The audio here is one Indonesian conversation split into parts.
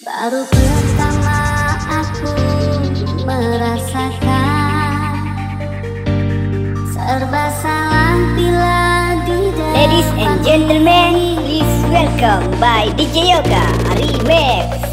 Baru pertama aku merasakan serba salah bila di Ladies and gentlemen, please welcome by DJ Yoga Remix.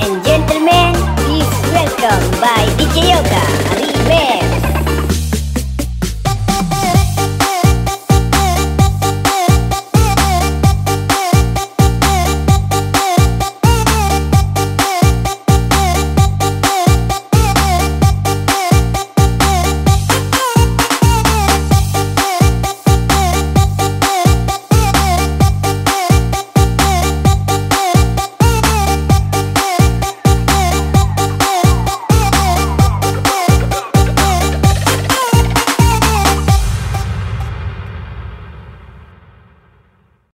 and gentlemen, please welcome by DJ Yoga, Arriba.